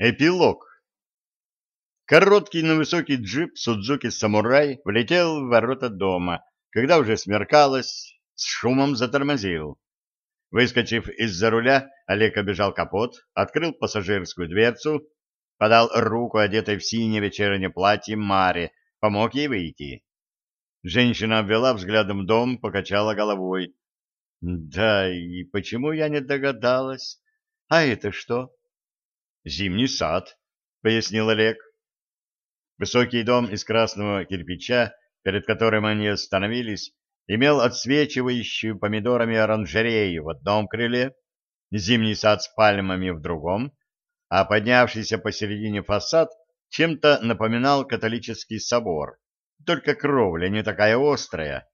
Эпилог. Короткий, но высокий джип Судзуки Самурай влетел в ворота дома, когда уже смеркалось, с шумом затормозил. Выскочив из-за руля, Олег обежал капот, открыл пассажирскую дверцу, подал руку одетой в синее вечернее платье Маре, помог ей выйти. Женщина обвела взглядом дом, покачала головой. — Да, и почему я не догадалась? А это что? Зимний сад, — пояснил Олег. Высокий дом из красного кирпича, перед которым они остановились, имел отсвечивающую помидорами оранжерею в одном крыле, зимний сад с пальмами в другом, а поднявшийся посередине фасад чем-то напоминал католический собор, только кровля не такая острая,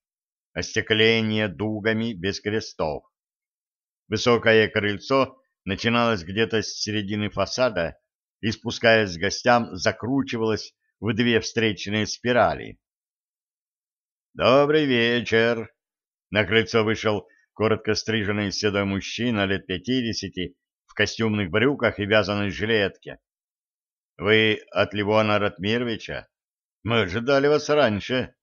остекление дугами без крестов. Высокое крыльцо начиналась где-то с середины фасада и, спускаясь к гостям, закручивалась в две встречные спирали. «Добрый вечер!» На крыльцо вышел коротко стриженный седой мужчина лет пятидесяти в костюмных брюках и вязаной жилетке. «Вы от Ливона Ратмировича? Мы ожидали вас раньше».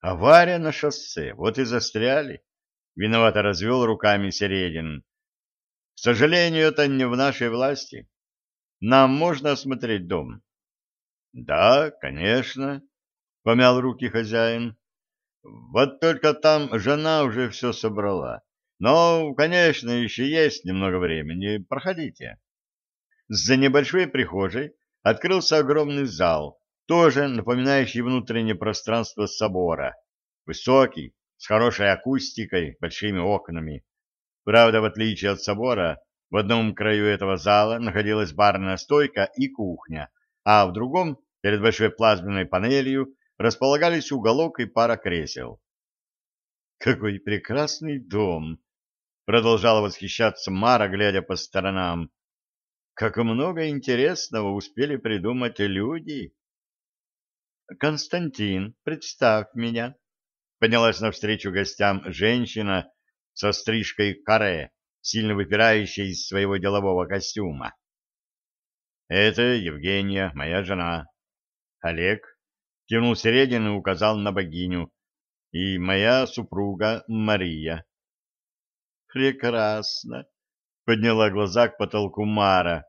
«Авария на шоссе, вот и застряли», — виновато развел руками Середин. К сожалению, это не в нашей власти. Нам можно осмотреть дом? — Да, конечно, — помял руки хозяин. — Вот только там жена уже все собрала. Но, конечно, еще есть немного времени. Проходите. За небольшой прихожей открылся огромный зал, тоже напоминающий внутреннее пространство собора. Высокий, с хорошей акустикой, большими окнами. Правда, в отличие от собора, в одном краю этого зала находилась барная стойка и кухня, а в другом, перед большой плазменной панелью, располагались уголок и пара кресел. «Какой прекрасный дом!» — продолжала восхищаться Мара, глядя по сторонам. «Как много интересного успели придумать люди!» «Константин, представь меня!» — поднялась навстречу гостям женщина со стрижкой каре, сильно выпирающей из своего делового костюма. «Это Евгения, моя жена. Олег», — кивнул Середин и указал на богиню, «и моя супруга Мария». «Прекрасно», — подняла глаза к потолку Мара.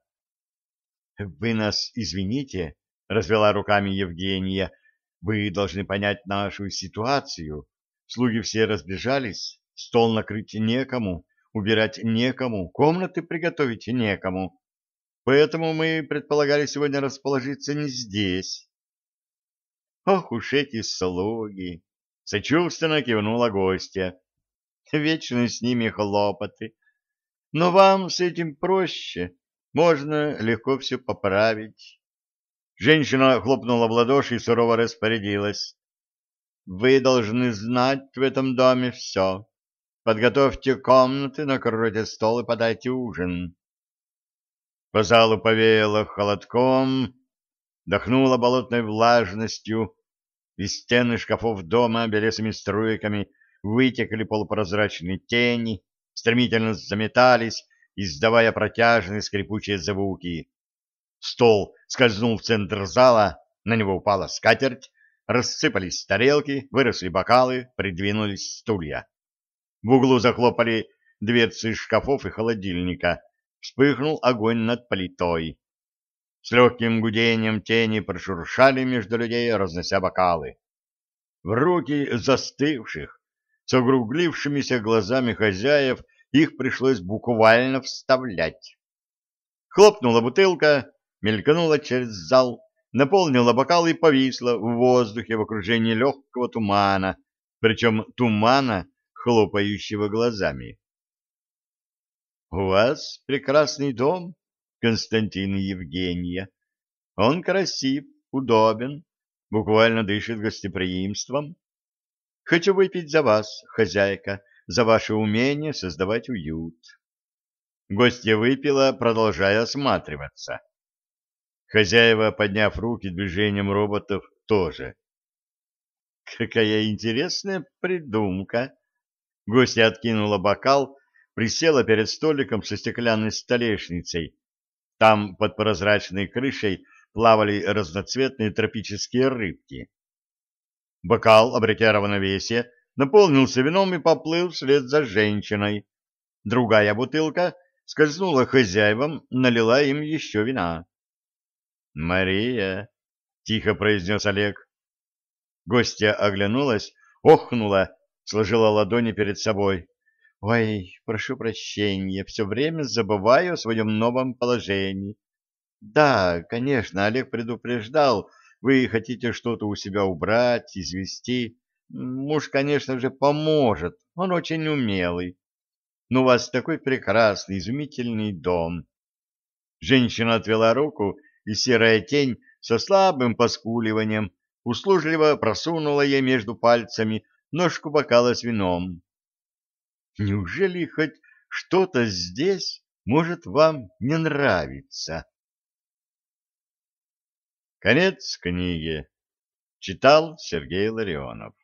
«Вы нас извините», — развела руками Евгения, — «вы должны понять нашу ситуацию. Слуги все разбежались, Стол накрыть некому, убирать некому, комнаты приготовить некому. Поэтому мы предполагали сегодня расположиться не здесь. Ох уж эти слуги! Сочувственно кивнула гостья. Вечно с ними хлопоты. Но вам с этим проще. Можно легко все поправить. Женщина хлопнула в ладоши и сурово распорядилась. Вы должны знать в этом доме все. Подготовьте комнаты, накройте стол и подайте ужин. По залу повеяло холодком, дохнуло болотной влажностью, из стены шкафов дома белесыми струйками вытекли полупрозрачные тени, стремительно заметались, издавая протяжные скрипучие звуки. Стол скользнул в центр зала, на него упала скатерть, рассыпались тарелки, выросли бокалы, придвинулись стулья. В углу захлопали дверцы шкафов и холодильника. Вспыхнул огонь над плитой. С легким гудением тени прошуршали между людей, разнося бокалы. В руки застывших, с огруглившимися глазами хозяев, их пришлось буквально вставлять. Хлопнула бутылка, мелькнула через зал, наполнила бокал и повисла в воздухе в окружении легкого тумана, причем тумана, хлопающего глазами. — У вас прекрасный дом, Константин Евгения. Он красив, удобен, буквально дышит гостеприимством. Хочу выпить за вас, хозяйка, за ваше умение создавать уют. Гостья выпила, продолжая осматриваться. Хозяева, подняв руки движением роботов, тоже. Какая интересная придумка! Гостья откинула бокал, присела перед столиком со стеклянной столешницей, Там под прозрачной крышей плавали разноцветные тропические рыбки. Бокал, обретя равновесие, наполнился вином и поплыл вслед за женщиной. Другая бутылка скользнула хозяевам, налила им еще вина. «Мария!» — тихо произнес Олег. Гостья оглянулась, охнула, сложила ладони перед собой. «Ой, прошу прощения, все время забываю о своем новом положении. Да, конечно, Олег предупреждал, вы хотите что-то у себя убрать, извести. Муж, конечно же, поможет, он очень умелый. Но у вас такой прекрасный, изумительный дом. Женщина отвела руку, и серая тень со слабым поскуливанием услужливо просунула ей между пальцами ножку бокала с вином. Неужели хоть что-то здесь может вам не нравиться? Конец книги. Читал Сергей Ларионов.